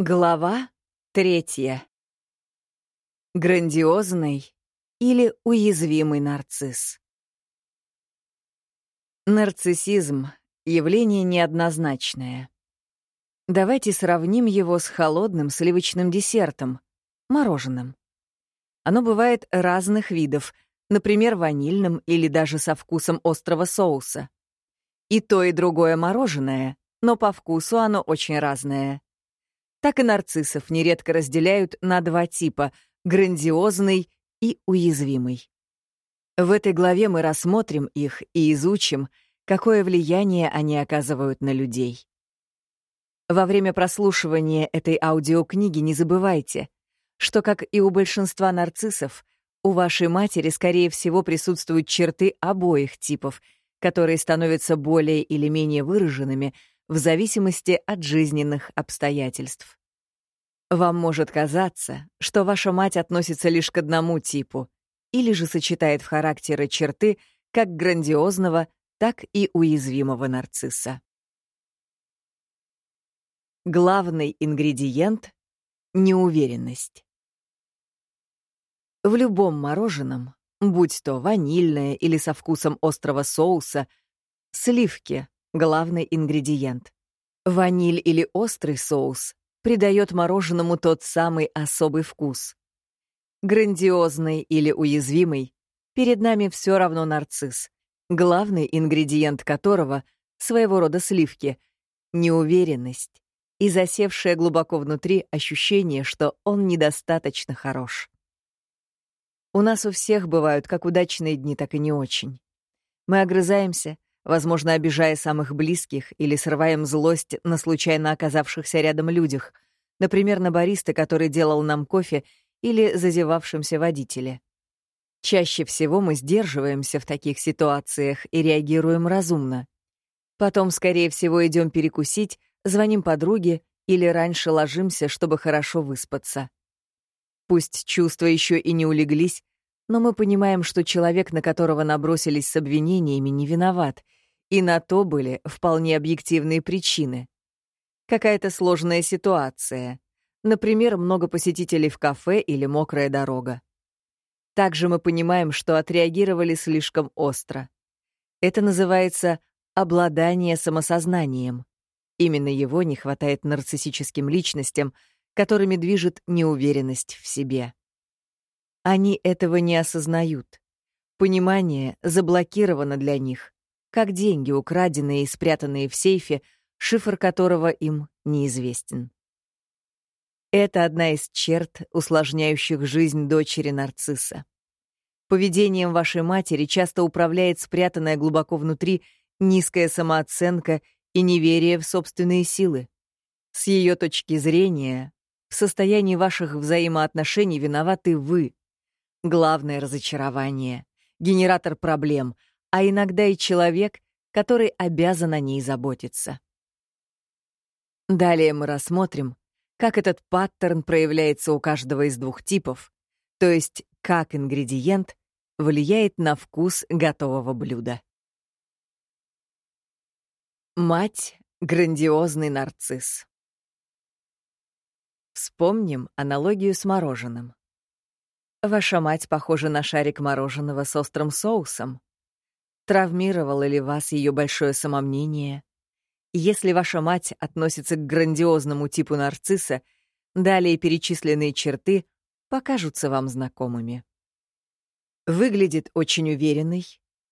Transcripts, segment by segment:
Глава третья. Грандиозный или уязвимый нарцисс. Нарциссизм — явление неоднозначное. Давайте сравним его с холодным сливочным десертом — мороженым. Оно бывает разных видов, например, ванильным или даже со вкусом острого соуса. И то, и другое мороженое, но по вкусу оно очень разное — так и нарциссов нередко разделяют на два типа — грандиозный и уязвимый. В этой главе мы рассмотрим их и изучим, какое влияние они оказывают на людей. Во время прослушивания этой аудиокниги не забывайте, что, как и у большинства нарциссов, у вашей матери, скорее всего, присутствуют черты обоих типов, которые становятся более или менее выраженными в зависимости от жизненных обстоятельств. Вам может казаться, что ваша мать относится лишь к одному типу или же сочетает в характере черты как грандиозного, так и уязвимого нарцисса. Главный ингредиент — неуверенность. В любом мороженом, будь то ванильное или со вкусом острого соуса, сливки главный ингредиент. Ваниль или острый соус придает мороженому тот самый особый вкус. Грандиозный или уязвимый, перед нами все равно нарцисс, главный ингредиент которого — своего рода сливки, неуверенность и засевшее глубоко внутри ощущение, что он недостаточно хорош. У нас у всех бывают как удачные дни, так и не очень. Мы огрызаемся, возможно, обижая самых близких или срываем злость на случайно оказавшихся рядом людях, например, на бариста, который делал нам кофе, или зазевавшемся водителе. Чаще всего мы сдерживаемся в таких ситуациях и реагируем разумно. Потом, скорее всего, идем перекусить, звоним подруге или раньше ложимся, чтобы хорошо выспаться. Пусть чувства еще и не улеглись, но мы понимаем, что человек, на которого набросились с обвинениями, не виноват — и на то были вполне объективные причины. Какая-то сложная ситуация. Например, много посетителей в кафе или мокрая дорога. Также мы понимаем, что отреагировали слишком остро. Это называется обладание самосознанием. Именно его не хватает нарциссическим личностям, которыми движет неуверенность в себе. Они этого не осознают. Понимание заблокировано для них, как деньги, украденные и спрятанные в сейфе, шифр которого им неизвестен. Это одна из черт, усложняющих жизнь дочери нарцисса. Поведением вашей матери часто управляет спрятанная глубоко внутри низкая самооценка и неверие в собственные силы. С ее точки зрения, в состоянии ваших взаимоотношений виноваты вы. Главное разочарование, генератор проблем — а иногда и человек, который обязан о ней заботиться. Далее мы рассмотрим, как этот паттерн проявляется у каждого из двух типов, то есть как ингредиент влияет на вкус готового блюда. Мать — грандиозный нарцисс. Вспомним аналогию с мороженым. Ваша мать похожа на шарик мороженого с острым соусом. Травмировало ли вас ее большое самомнение? Если ваша мать относится к грандиозному типу нарцисса, далее перечисленные черты покажутся вам знакомыми. Выглядит очень уверенной,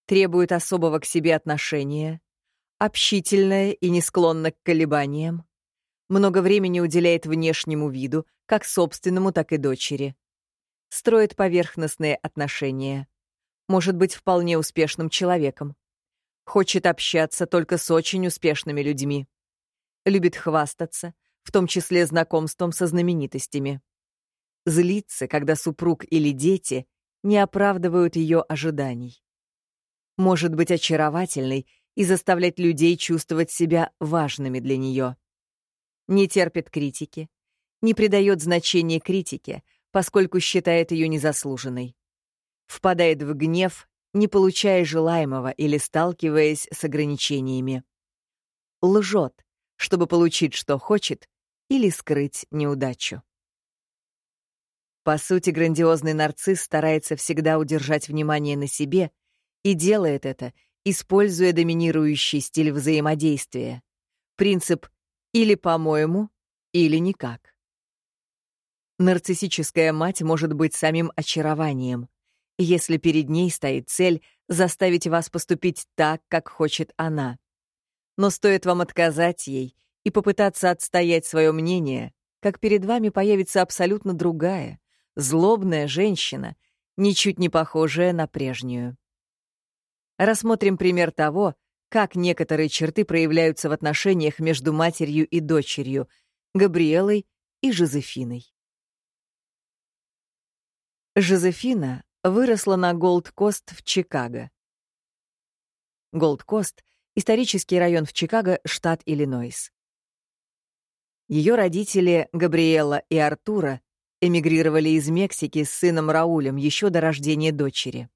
требует особого к себе отношения, общительная и не склонна к колебаниям, много времени уделяет внешнему виду, как собственному, так и дочери, строит поверхностные отношения, может быть вполне успешным человеком. Хочет общаться только с очень успешными людьми. Любит хвастаться, в том числе знакомством со знаменитостями. Злится, когда супруг или дети не оправдывают ее ожиданий. Может быть очаровательной и заставлять людей чувствовать себя важными для нее. Не терпит критики, не придает значения критике, поскольку считает ее незаслуженной впадает в гнев, не получая желаемого или сталкиваясь с ограничениями. Лжет, чтобы получить, что хочет, или скрыть неудачу. По сути, грандиозный нарцисс старается всегда удержать внимание на себе и делает это, используя доминирующий стиль взаимодействия. Принцип «или по-моему», или никак. Нарциссическая мать может быть самим очарованием, если перед ней стоит цель заставить вас поступить так, как хочет она. Но стоит вам отказать ей и попытаться отстоять свое мнение, как перед вами появится абсолютно другая, злобная женщина, ничуть не похожая на прежнюю. Рассмотрим пример того, как некоторые черты проявляются в отношениях между матерью и дочерью, Габриэлой и Жозефиной. Жозефина выросла на Голд-Кост в Чикаго. Голд-Кост — исторический район в Чикаго, штат Иллинойс. Ее родители, Габриэла и Артуро, эмигрировали из Мексики с сыном Раулем еще до рождения дочери.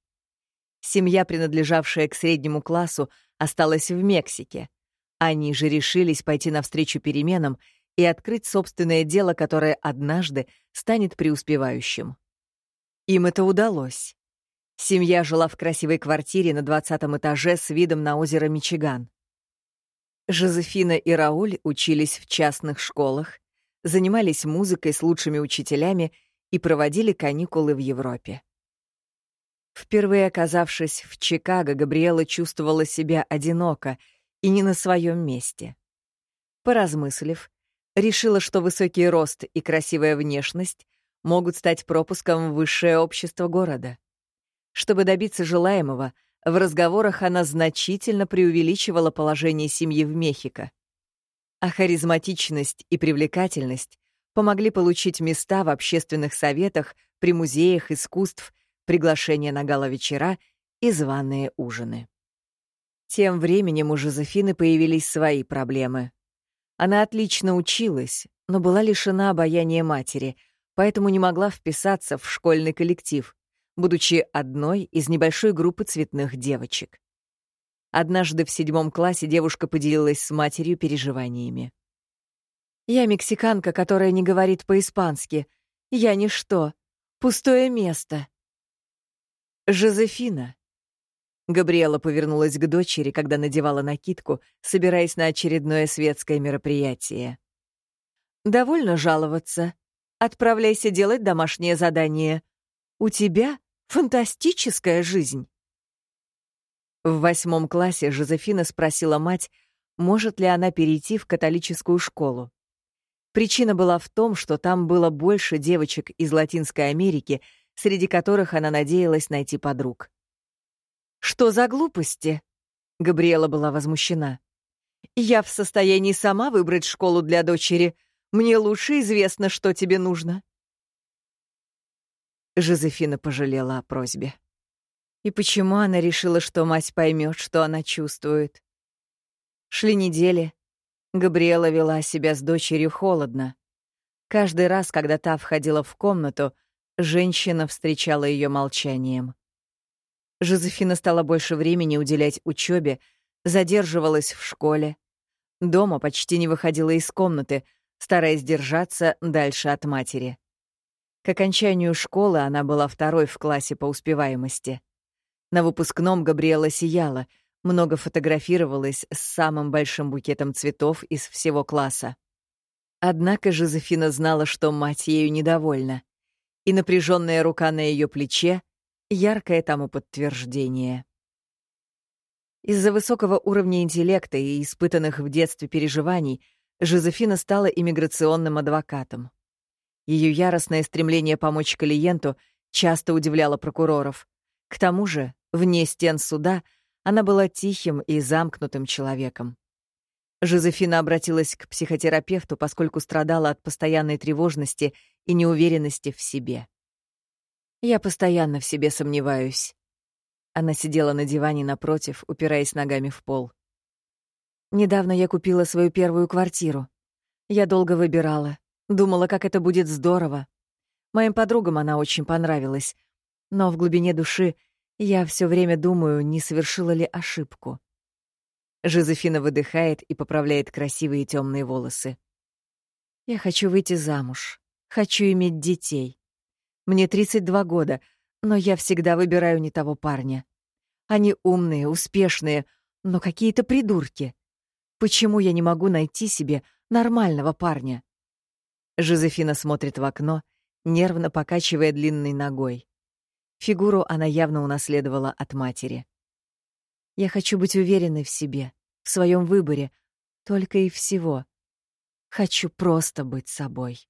Семья, принадлежавшая к среднему классу, осталась в Мексике. Они же решились пойти навстречу переменам и открыть собственное дело, которое однажды станет преуспевающим. Им это удалось. Семья жила в красивой квартире на 20 этаже с видом на озеро Мичиган. Жозефина и Рауль учились в частных школах, занимались музыкой с лучшими учителями и проводили каникулы в Европе. Впервые оказавшись в Чикаго, Габриэла чувствовала себя одиноко и не на своем месте. Поразмыслив, решила, что высокий рост и красивая внешность могут стать пропуском в высшее общество города. Чтобы добиться желаемого, в разговорах она значительно преувеличивала положение семьи в Мехико. А харизматичность и привлекательность помогли получить места в общественных советах, при музеях искусств, приглашения на гала-вечера и званые ужины. Тем временем у Жозефины появились свои проблемы. Она отлично училась, но была лишена обаяния матери — поэтому не могла вписаться в школьный коллектив, будучи одной из небольшой группы цветных девочек. Однажды в седьмом классе девушка поделилась с матерью переживаниями. «Я мексиканка, которая не говорит по-испански. Я ничто. Пустое место». «Жозефина». Габриэла повернулась к дочери, когда надевала накидку, собираясь на очередное светское мероприятие. «Довольно жаловаться. Отправляйся делать домашнее задание. У тебя фантастическая жизнь. В восьмом классе Жозефина спросила мать, может ли она перейти в католическую школу. Причина была в том, что там было больше девочек из Латинской Америки, среди которых она надеялась найти подруг. «Что за глупости?» — Габриэла была возмущена. «Я в состоянии сама выбрать школу для дочери — мне лучше известно, что тебе нужно». Жозефина пожалела о просьбе. И почему она решила, что мать поймет, что она чувствует? Шли недели. Габриэла вела себя с дочерью холодно. Каждый раз, когда та входила в комнату, женщина встречала ее молчанием. Жозефина стала больше времени уделять учебе, задерживалась в школе. Дома почти не выходила из комнаты — стараясь держаться дальше от матери. К окончанию школы она была второй в классе по успеваемости. На выпускном Габриэла сияла, много фотографировалась с самым большим букетом цветов из всего класса. Однако Жозефина знала, что мать ею недовольна, и напряженная рука на ее плече — яркое тому подтверждение. Из-за высокого уровня интеллекта и испытанных в детстве переживаний — Жозефина стала иммиграционным адвокатом. Ее яростное стремление помочь клиенту часто удивляло прокуроров. К тому же, вне стен суда, она была тихим и замкнутым человеком. Жозефина обратилась к психотерапевту, поскольку страдала от постоянной тревожности и неуверенности в себе. «Я постоянно в себе сомневаюсь». Она сидела на диване напротив, упираясь ногами в пол. Недавно я купила свою первую квартиру. Я долго выбирала, думала, как это будет здорово. Моим подругам она очень понравилась, но в глубине души я все время думаю, не совершила ли ошибку. Жозефина выдыхает и поправляет красивые темные волосы. Я хочу выйти замуж, хочу иметь детей. Мне 32 года, но я всегда выбираю не того парня. Они умные, успешные, но какие-то придурки. Почему я не могу найти себе нормального парня? Жозефина смотрит в окно, нервно покачивая длинной ногой. Фигуру она явно унаследовала от матери. Я хочу быть уверенной в себе, в своем выборе, только и всего. Хочу просто быть собой.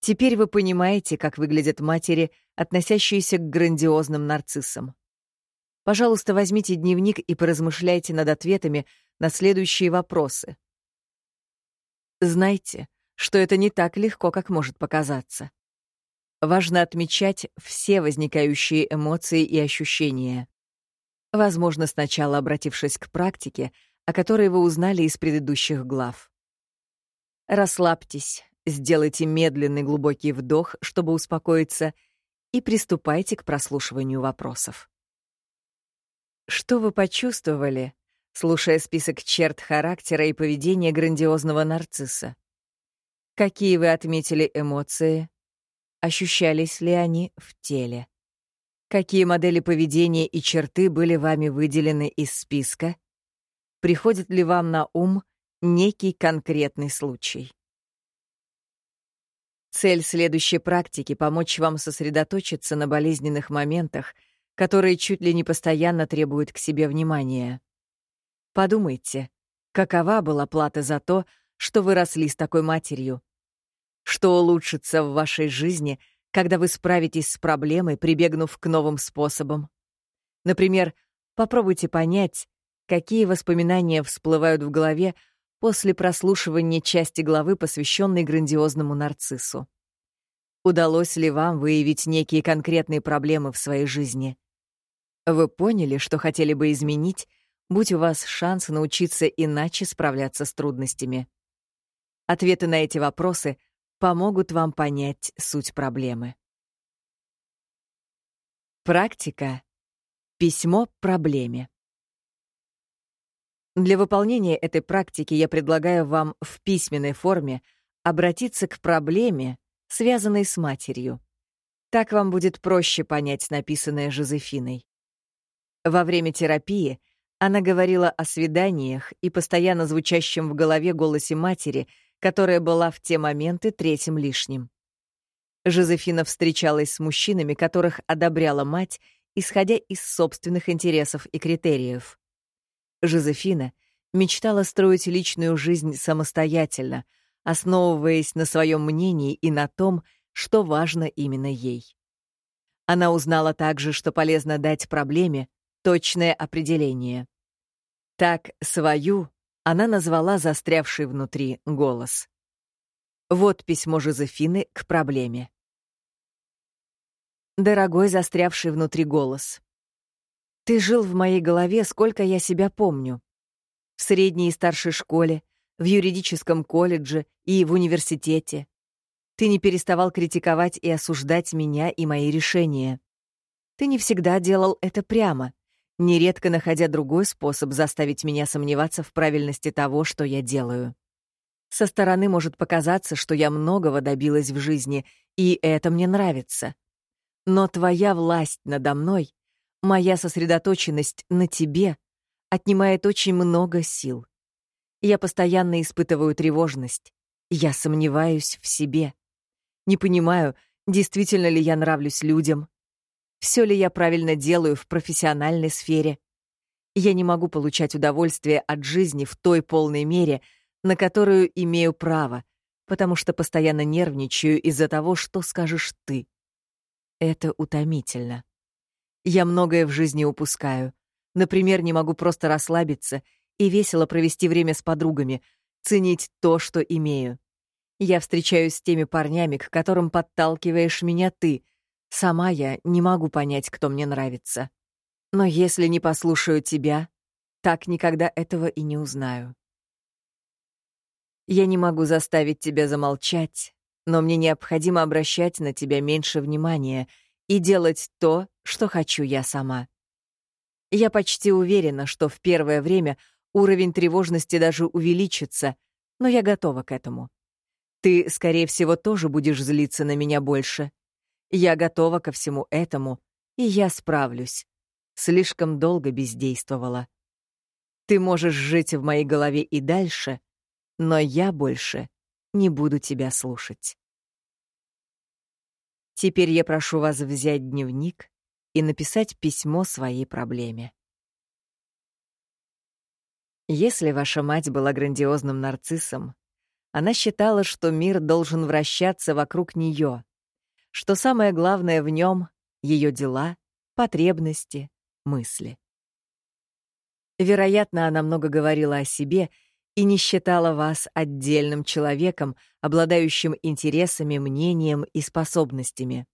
Теперь вы понимаете, как выглядят матери, относящиеся к грандиозным нарциссам. Пожалуйста, возьмите дневник и поразмышляйте над ответами на следующие вопросы. Знайте, что это не так легко, как может показаться. Важно отмечать все возникающие эмоции и ощущения. Возможно, сначала обратившись к практике, о которой вы узнали из предыдущих глав. Расслабьтесь, сделайте медленный глубокий вдох, чтобы успокоиться, и приступайте к прослушиванию вопросов. Что вы почувствовали, слушая список черт характера и поведения грандиозного нарцисса? Какие вы отметили эмоции? Ощущались ли они в теле? Какие модели поведения и черты были вами выделены из списка? Приходит ли вам на ум некий конкретный случай? Цель следующей практики — помочь вам сосредоточиться на болезненных моментах, которые чуть ли не постоянно требуют к себе внимания. Подумайте, какова была плата за то, что вы росли с такой матерью? Что улучшится в вашей жизни — когда вы справитесь с проблемой, прибегнув к новым способам. Например, попробуйте понять, какие воспоминания всплывают в голове после прослушивания части главы, посвященной грандиозному нарциссу. Удалось ли вам выявить некие конкретные проблемы в своей жизни? Вы поняли, что хотели бы изменить, будь у вас шанс научиться иначе справляться с трудностями? Ответы на эти вопросы помогут вам понять суть проблемы. Практика. Письмо проблеме. Для выполнения этой практики я предлагаю вам в письменной форме обратиться к проблеме, связанной с матерью. Так вам будет проще понять написанное Жозефиной. Во время терапии она говорила о свиданиях и постоянно звучащем в голове голосе матери — которая была в те моменты третьим лишним. Жозефина встречалась с мужчинами, которых одобряла мать, исходя из собственных интересов и критериев. Жозефина мечтала строить личную жизнь самостоятельно, основываясь на своем мнении и на том, что важно именно ей. Она узнала также, что полезно дать проблеме точное определение. Так, свою она назвала застрявший внутри голос. Вот письмо Жозефины к проблеме. Дорогой застрявший внутри голос. Ты жил в моей голове, сколько я себя помню. В средней и старшей школе, в юридическом колледже и в университете. Ты не переставал критиковать и осуждать меня и мои решения. Ты не всегда делал это прямо, нередко находя другой способ заставить меня сомневаться в правильности того, что я делаю. Со стороны может показаться, что я многого добилась в жизни, и это мне нравится. Но твоя власть надо мной, моя сосредоточенность на тебе отнимает очень много сил. Я постоянно испытываю тревожность. Я сомневаюсь в себе. Не понимаю, действительно ли я нравлюсь людям, все ли я правильно делаю в профессиональной сфере. Я не могу получать удовольствие от жизни в той полной мере, на которую имею право, потому что постоянно нервничаю из-за того, что скажешь ты. Это утомительно. Я многое в жизни упускаю. Например, не могу просто расслабиться и весело провести время с подругами, ценить то, что имею. Я встречаюсь с теми парнями, к которым подталкиваешь меня ты — Сама я не могу понять, кто мне нравится. Но если не послушаю тебя, так никогда этого и не узнаю. Я не могу заставить тебя замолчать, но мне необходимо обращать на тебя меньше внимания и делать то, что хочу я сама. Я почти уверена, что в первое время уровень тревожности даже увеличится, но я готова к этому. Ты, скорее всего, тоже будешь злиться на меня больше. Я готова ко всему этому, и я справлюсь. Слишком долго бездействовала. Ты можешь жить в моей голове и дальше, но я больше не буду тебя слушать. Теперь я прошу вас взять дневник и написать письмо своей проблеме. Если ваша мать была грандиозным нарциссом, она считала, что мир должен вращаться вокруг нее, что самое главное в нем — ее дела, потребности, мысли. Вероятно, она много говорила о себе и не считала вас отдельным человеком, обладающим интересами, мнением и способностями.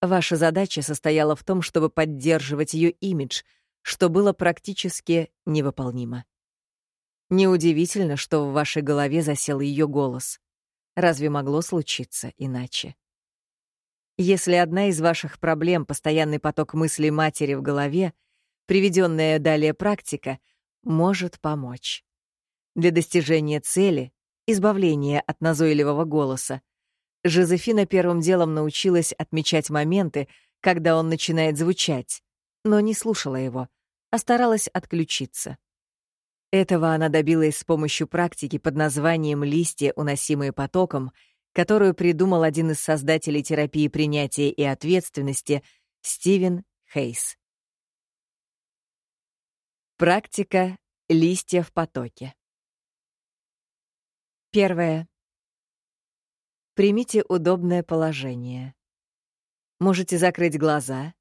Ваша задача состояла в том, чтобы поддерживать ее имидж, что было практически невыполнимо. Неудивительно, что в вашей голове засел ее голос. Разве могло случиться иначе? Если одна из ваших проблем — постоянный поток мыслей матери в голове, приведенная далее практика может помочь. Для достижения цели, избавления от назойливого голоса, Жозефина первым делом научилась отмечать моменты, когда он начинает звучать, но не слушала его, а старалась отключиться. Этого она добилась с помощью практики под названием «листья, уносимые потоком», которую придумал один из создателей терапии принятия и ответственности Стивен Хейс. Практика листья в потоке. Первое. Примите удобное положение. Можете закрыть глаза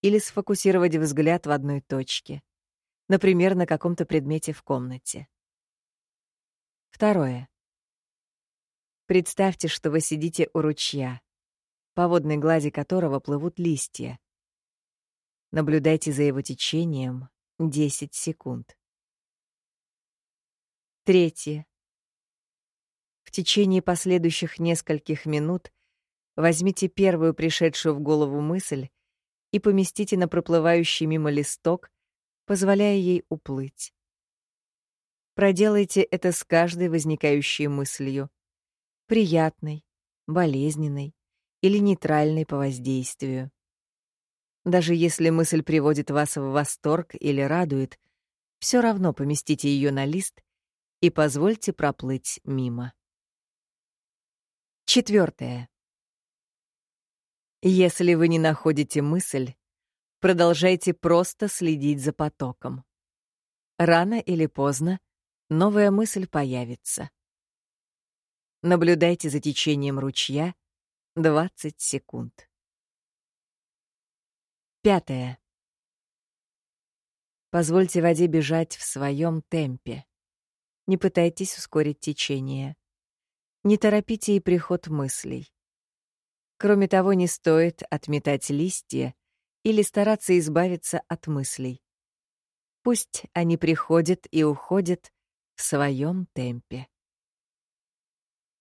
или сфокусировать взгляд в одной точке, например, на каком-то предмете в комнате. Второе. Представьте, что вы сидите у ручья, по водной глади которого плывут листья. Наблюдайте за его течением, 10 секунд. Третье. В течение последующих нескольких минут возьмите первую пришедшую в голову мысль и поместите на проплывающий мимо листок, позволяя ей уплыть. Проделайте это с каждой возникающей мыслью, приятной, болезненной или нейтральной по воздействию. Даже если мысль приводит вас в восторг или радует, все равно поместите ее на лист и позвольте проплыть мимо. Четвертое. Если вы не находите мысль, продолжайте просто следить за потоком. Рано или поздно новая мысль появится. Наблюдайте за течением ручья 20 секунд. Пятое. Позвольте воде бежать в своем темпе. Не пытайтесь ускорить течение. Не торопите и приход мыслей. Кроме того, не стоит отметать листья или стараться избавиться от мыслей. Пусть они приходят и уходят в своем темпе.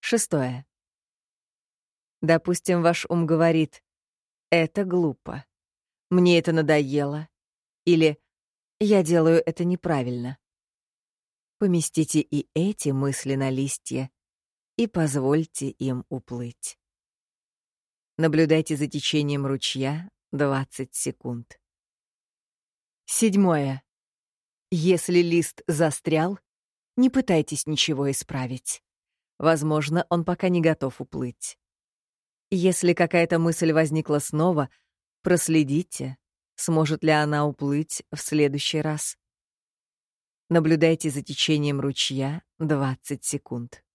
Шестое. Допустим, ваш ум говорит «это глупо». «Мне это надоело» или «Я делаю это неправильно». Поместите и эти мысли на листья и позвольте им уплыть. Наблюдайте за течением ручья 20 секунд. Седьмое. Если лист застрял, не пытайтесь ничего исправить. Возможно, он пока не готов уплыть. Если какая-то мысль возникла снова, Проследите, сможет ли она уплыть в следующий раз. Наблюдайте за течением ручья 20 секунд.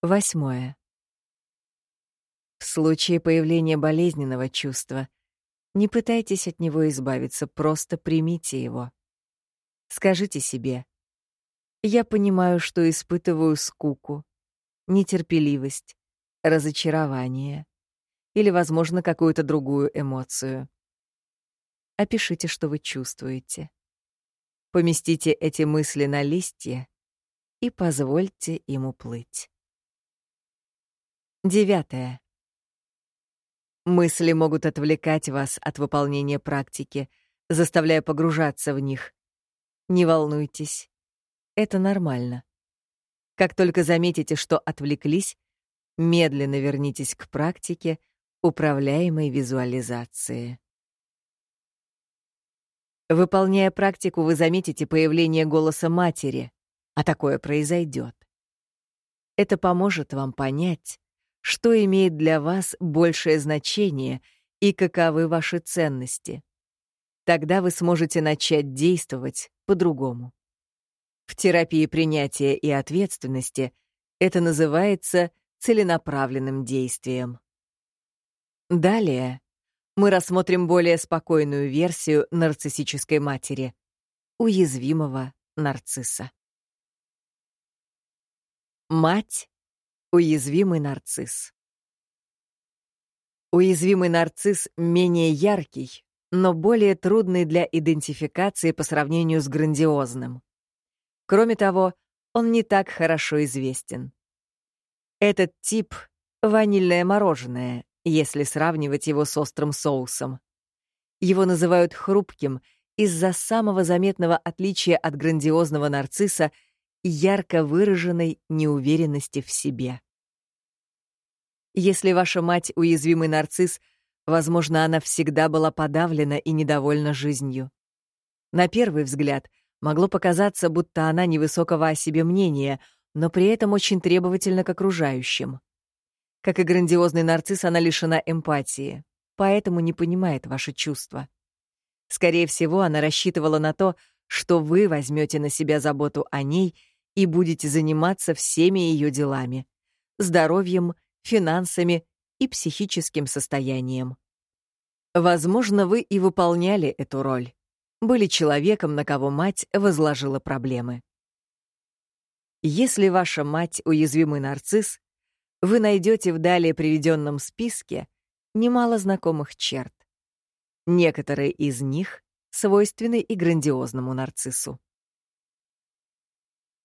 Восьмое. В случае появления болезненного чувства не пытайтесь от него избавиться, просто примите его. Скажите себе: "Я понимаю, что испытываю скуку, нетерпеливость, разочарование, или, возможно, какую-то другую эмоцию. Опишите, что вы чувствуете. Поместите эти мысли на листья и позвольте им уплыть. Девятое. Мысли могут отвлекать вас от выполнения практики, заставляя погружаться в них. Не волнуйтесь. Это нормально. Как только заметите, что отвлеклись, медленно вернитесь к практике управляемой визуализации. Выполняя практику, вы заметите появление голоса матери, а такое произойдет. Это поможет вам понять, что имеет для вас большее значение и каковы ваши ценности. Тогда вы сможете начать действовать по-другому. В терапии принятия и ответственности это называется целенаправленным действием. Далее мы рассмотрим более спокойную версию нарциссической матери — уязвимого нарцисса. Мать — уязвимый нарцисс. Уязвимый нарцисс менее яркий, но более трудный для идентификации по сравнению с грандиозным. Кроме того, он не так хорошо известен. Этот тип — ванильное мороженое, если сравнивать его с острым соусом. Его называют хрупким из-за самого заметного отличия от грандиозного нарцисса и ярко выраженной неуверенности в себе. Если ваша мать уязвимый нарцисс, возможно, она всегда была подавлена и недовольна жизнью. На первый взгляд — Могло показаться, будто она невысокого о себе мнения, но при этом очень требовательна к окружающим. Как и грандиозный нарцисс, она лишена эмпатии, поэтому не понимает ваши чувства. Скорее всего, она рассчитывала на то, что вы возьмете на себя заботу о ней и будете заниматься всеми ее делами — здоровьем, финансами и психическим состоянием. Возможно, вы и выполняли эту роль были человеком, на кого мать возложила проблемы. Если ваша мать уязвимый нарцисс, вы найдете в далее приведенном списке немало знакомых черт. Некоторые из них свойственны и грандиозному нарциссу.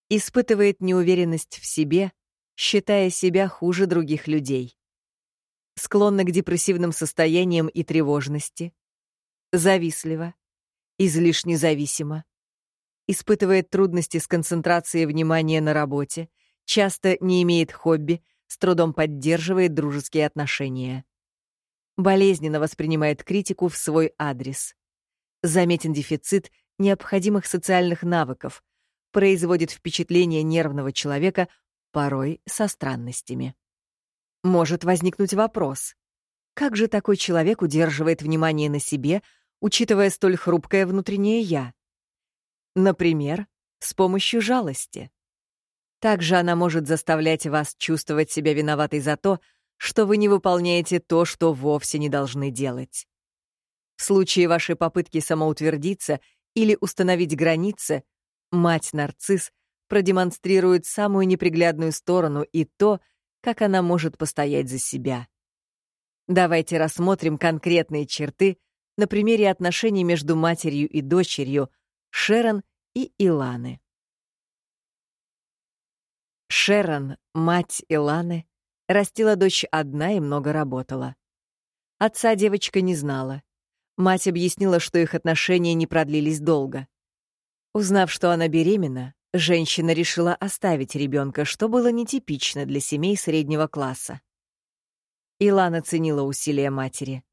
Испытывает неуверенность в себе, считая себя хуже других людей. Склонна к депрессивным состояниям и тревожности. Завистлива, излишне зависима, испытывает трудности с концентрацией внимания на работе, часто не имеет хобби, с трудом поддерживает дружеские отношения. Болезненно воспринимает критику в свой адрес. Заметен дефицит необходимых социальных навыков, производит впечатление нервного человека, порой со странностями. Может возникнуть вопрос. Как же такой человек удерживает внимание на себе, учитывая столь хрупкое внутреннее «я». Например, с помощью жалости. Также она может заставлять вас чувствовать себя виноватой за то, что вы не выполняете то, что вовсе не должны делать. В случае вашей попытки самоутвердиться или установить границы, мать-нарцисс продемонстрирует самую неприглядную сторону и то, как она может постоять за себя. Давайте рассмотрим конкретные черты, на примере отношений между матерью и дочерью Шерон и Иланы. Шерон, мать Иланы, растила дочь одна и много работала. Отца девочка не знала. Мать объяснила, что их отношения не продлились долго. Узнав, что она беременна, женщина решила оставить ребенка, что было нетипично для семей среднего класса. Илана ценила усилия матери.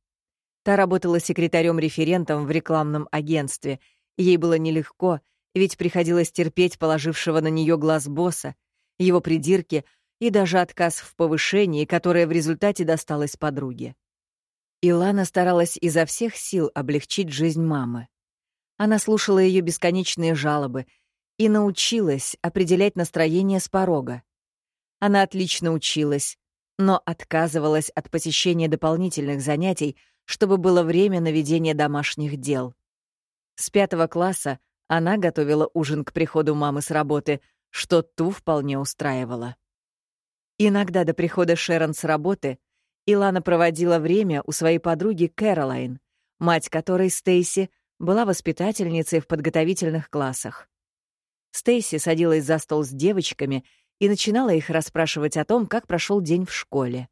Та работала секретарем-референтом в рекламном агентстве. Ей было нелегко, ведь приходилось терпеть положившего на нее глаз босса, его придирки и даже отказ в повышении, которое в результате досталось подруге. Илана старалась изо всех сил облегчить жизнь мамы. Она слушала ее бесконечные жалобы и научилась определять настроение с порога. Она отлично училась, но отказывалась от посещения дополнительных занятий, чтобы было время на ведение домашних дел. С пятого класса она готовила ужин к приходу мамы с работы, что ту вполне устраивало. Иногда до прихода Шерон с работы Илана проводила время у своей подруги Кэролайн, мать которой, Стейси, была воспитательницей в подготовительных классах. Стейси садилась за стол с девочками и начинала их расспрашивать о том, как прошел день в школе.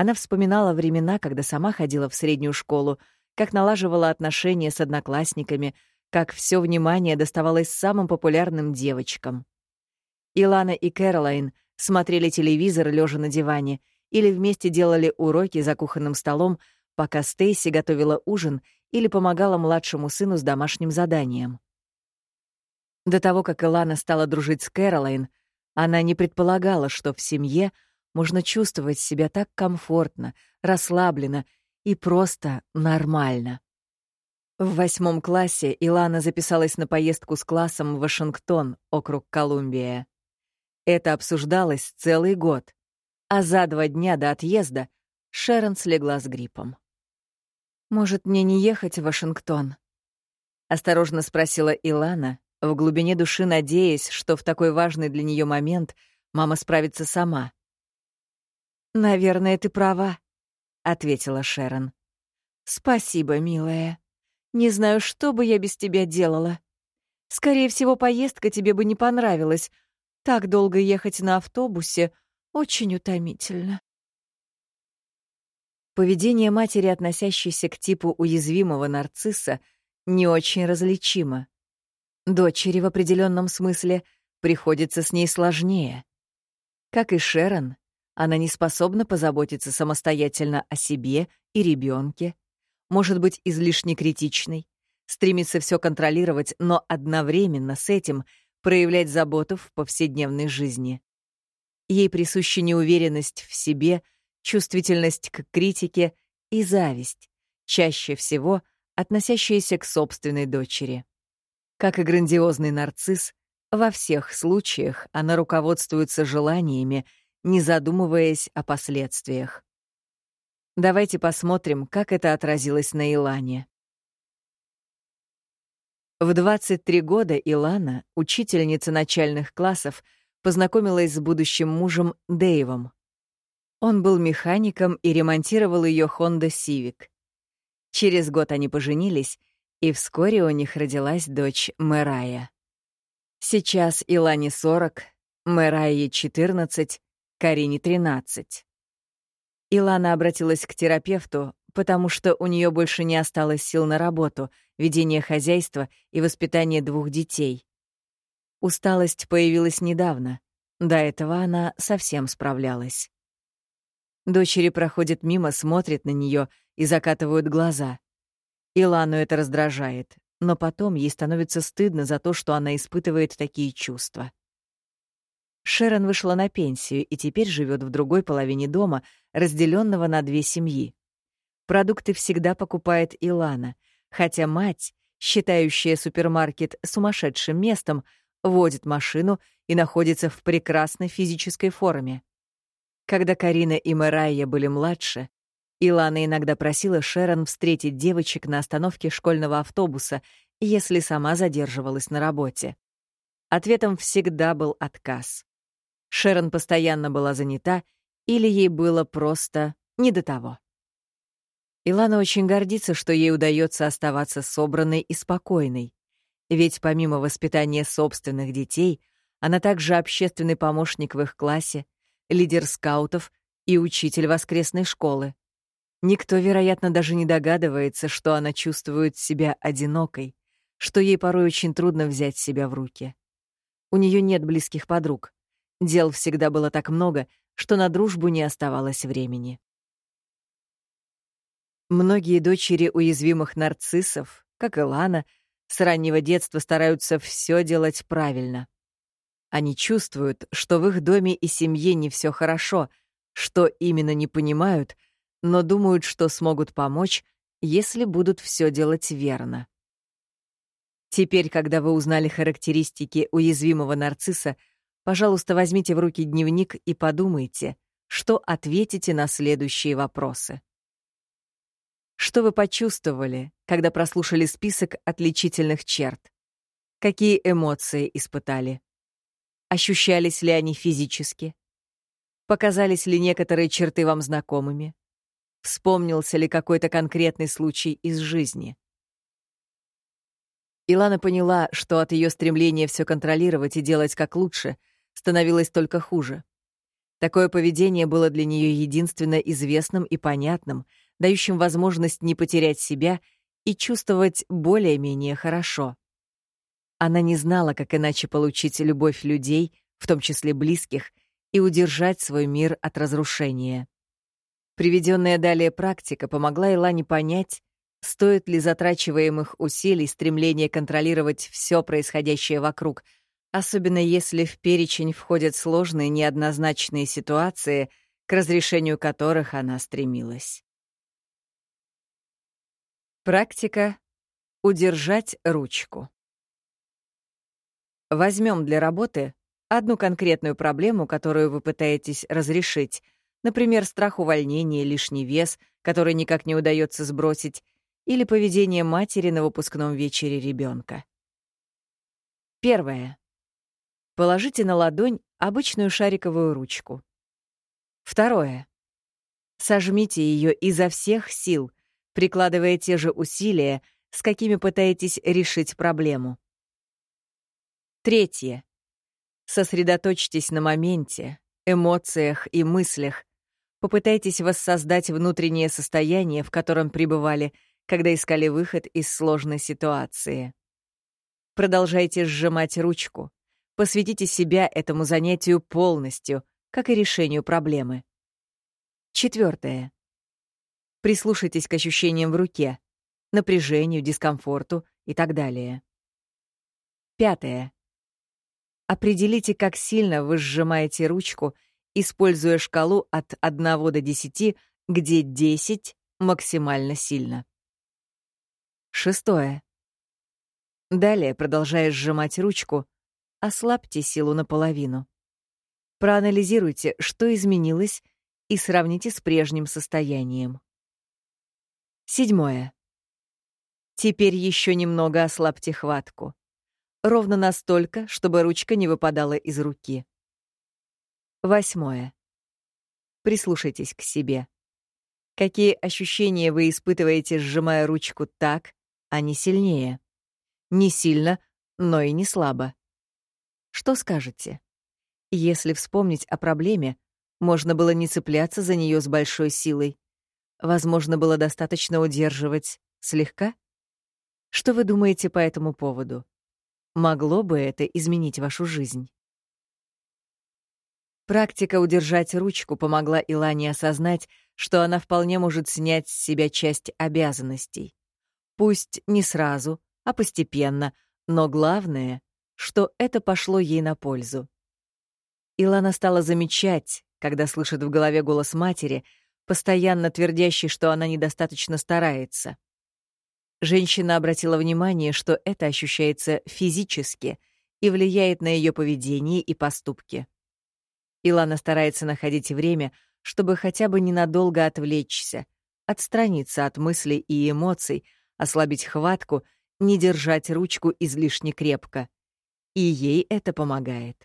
Она вспоминала времена, когда сама ходила в среднюю школу, как налаживала отношения с одноклассниками, как все внимание доставалось самым популярным девочкам. Илана и Кэролайн смотрели телевизор, лежа на диване, или вместе делали уроки за кухонным столом, пока Стейси готовила ужин или помогала младшему сыну с домашним заданием. До того, как Илана стала дружить с Кэролайн, она не предполагала, что в семье можно чувствовать себя так комфортно, расслабленно и просто нормально. В восьмом классе Илана записалась на поездку с классом в Вашингтон, округ Колумбия. Это обсуждалось целый год, а за два дня до отъезда Шерон слегла с гриппом. «Может, мне не ехать в Вашингтон?» — осторожно спросила Илана, в глубине души надеясь, что в такой важный для нее момент мама справится сама. «Наверное, ты права», — ответила Шерон. «Спасибо, милая. Не знаю, что бы я без тебя делала. Скорее всего, поездка тебе бы не понравилась. Так долго ехать на автобусе очень утомительно». Поведение матери, относящейся к типу уязвимого нарцисса, не очень различимо. Дочери в определенном смысле приходится с ней сложнее. Как и Шерон, она не способна позаботиться самостоятельно о себе и ребенке, может быть излишне критичной, стремится все контролировать, но одновременно с этим проявлять заботу в повседневной жизни. Ей присуща неуверенность в себе, чувствительность к критике и зависть, чаще всего относящиеся к собственной дочери. Как и грандиозный нарцисс, во всех случаях она руководствуется желаниями, не задумываясь о последствиях. Давайте посмотрим, как это отразилось на Илане. В 23 года Илана, учительница начальных классов, познакомилась с будущим мужем Дэйвом. Он был механиком и ремонтировал ее Honda Civic. Через год они поженились, и вскоре у них родилась дочь Мэрая. Сейчас Илане 40, Мэрайе 14, Карине 13. Илана обратилась к терапевту, потому что у нее больше не осталось сил на работу, ведение хозяйства и воспитание двух детей. Усталость появилась недавно. До этого она совсем справлялась. Дочери проходят мимо, смотрят на нее и закатывают глаза. Илану это раздражает, но потом ей становится стыдно за то, что она испытывает такие чувства. Шерон вышла на пенсию и теперь живет в другой половине дома, разделенного на две семьи. Продукты всегда покупает Илана, хотя мать, считающая супермаркет сумасшедшим местом, водит машину и находится в прекрасной физической форме. Когда Карина и Мэрайя были младше, Илана иногда просила Шерон встретить девочек на остановке школьного автобуса, если сама задерживалась на работе. Ответом всегда был отказ. Шерон постоянно была занята или ей было просто не до того. Илана очень гордится, что ей удается оставаться собранной и спокойной. Ведь помимо воспитания собственных детей, она также общественный помощник в их классе, лидер скаутов и учитель воскресной школы. Никто, вероятно, даже не догадывается, что она чувствует себя одинокой, что ей порой очень трудно взять себя в руки. У нее нет близких подруг. Дел всегда было так много, что на дружбу не оставалось времени. Многие дочери уязвимых нарциссов, как и Лана, с раннего детства стараются все делать правильно. Они чувствуют, что в их доме и семье не все хорошо, что именно не понимают — но думают, что смогут помочь, если будут все делать верно. Теперь, когда вы узнали характеристики уязвимого нарцисса, пожалуйста, возьмите в руки дневник и подумайте, что ответите на следующие вопросы. Что вы почувствовали, когда прослушали список отличительных черт? Какие эмоции испытали? Ощущались ли они физически? Показались ли некоторые черты вам знакомыми? Вспомнился ли какой-то конкретный случай из жизни? Илана поняла, что от ее стремления все контролировать и делать как лучше становилось только хуже. Такое поведение было для нее единственно известным и понятным, дающим возможность не потерять себя и чувствовать более-менее хорошо. Она не знала, как иначе получить любовь людей, в том числе близких, и удержать свой мир от разрушения. Приведенная далее практика помогла Илане понять, стоит ли затрачиваемых усилий стремление контролировать все происходящее вокруг, особенно если в перечень входят сложные неоднозначные ситуации, к разрешению которых она стремилась. Практика «Удержать ручку». Возьмем для работы одну конкретную проблему, которую вы пытаетесь разрешить, например, страх увольнения, лишний вес, который никак не удается сбросить, или поведение матери на выпускном вечере ребенка. Первое. Положите на ладонь обычную шариковую ручку. Второе. Сожмите ее изо всех сил, прикладывая те же усилия, с какими пытаетесь решить проблему. Третье. Сосредоточьтесь на моменте, эмоциях и мыслях. Попытайтесь воссоздать внутреннее состояние, в котором пребывали, когда искали выход из сложной ситуации. Продолжайте сжимать ручку. Посвятите себя этому занятию полностью, как и решению проблемы. Четвертое. Прислушайтесь к ощущениям в руке, напряжению, дискомфорту и так далее. Пятое. Определите, как сильно вы сжимаете ручку, используя шкалу от 1 до 10, где 10 максимально сильно. Шестое. Далее, продолжая сжимать ручку, ослабьте силу наполовину. Проанализируйте, что изменилось, и сравните с прежним состоянием. Седьмое. Теперь еще немного ослабьте хватку. Ровно настолько, чтобы ручка не выпадала из руки. Восьмое. Прислушайтесь к себе. Какие ощущения вы испытываете, сжимая ручку так, а не сильнее. Не сильно, но и не слабо. Что скажете? Если вспомнить о проблеме, можно было не цепляться за нее с большой силой. Возможно, было достаточно удерживать слегка? Что вы думаете по этому поводу? Могло бы это изменить вашу жизнь? Практика удержать ручку помогла Илане осознать, что она вполне может снять с себя часть обязанностей. Пусть не сразу, а постепенно, но главное, что это пошло ей на пользу. Илана стала замечать, когда слышит в голове голос матери, постоянно твердящий, что она недостаточно старается. Женщина обратила внимание, что это ощущается физически и влияет на ее поведение и поступки. Илана старается находить время, чтобы хотя бы ненадолго отвлечься, отстраниться от мыслей и эмоций, ослабить хватку, не держать ручку излишне крепко. И ей это помогает.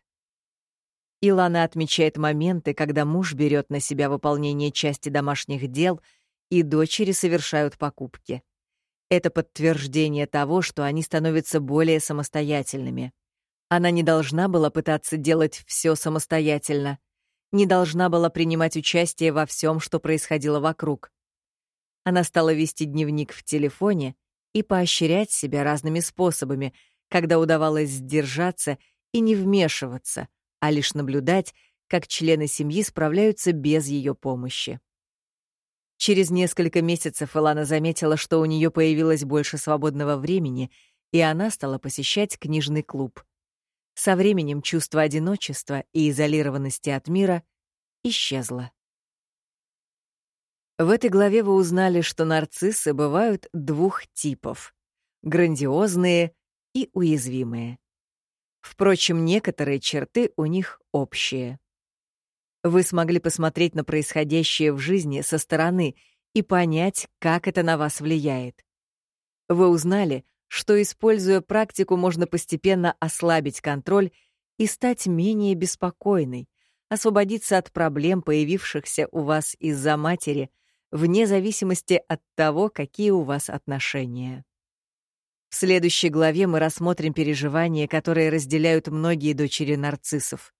Илана отмечает моменты, когда муж берет на себя выполнение части домашних дел, и дочери совершают покупки. Это подтверждение того, что они становятся более самостоятельными. Она не должна была пытаться делать все самостоятельно, не должна была принимать участие во всем, что происходило вокруг. Она стала вести дневник в телефоне и поощрять себя разными способами, когда удавалось сдержаться и не вмешиваться, а лишь наблюдать, как члены семьи справляются без ее помощи. Через несколько месяцев Илана заметила, что у нее появилось больше свободного времени, и она стала посещать книжный клуб. Со временем чувство одиночества и изолированности от мира исчезло. В этой главе вы узнали, что нарциссы бывают двух типов — грандиозные и уязвимые. Впрочем, некоторые черты у них общие. Вы смогли посмотреть на происходящее в жизни со стороны и понять, как это на вас влияет. Вы узнали, что, используя практику, можно постепенно ослабить контроль и стать менее беспокойной, освободиться от проблем, появившихся у вас из-за матери — вне зависимости от того, какие у вас отношения. В следующей главе мы рассмотрим переживания, которые разделяют многие дочери нарциссов.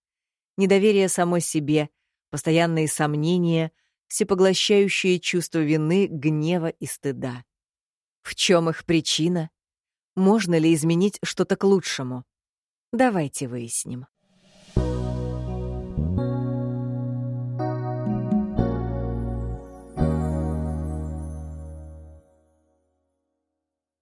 Недоверие самой себе, постоянные сомнения, всепоглощающие чувство вины, гнева и стыда. В чем их причина? Можно ли изменить что-то к лучшему? Давайте выясним.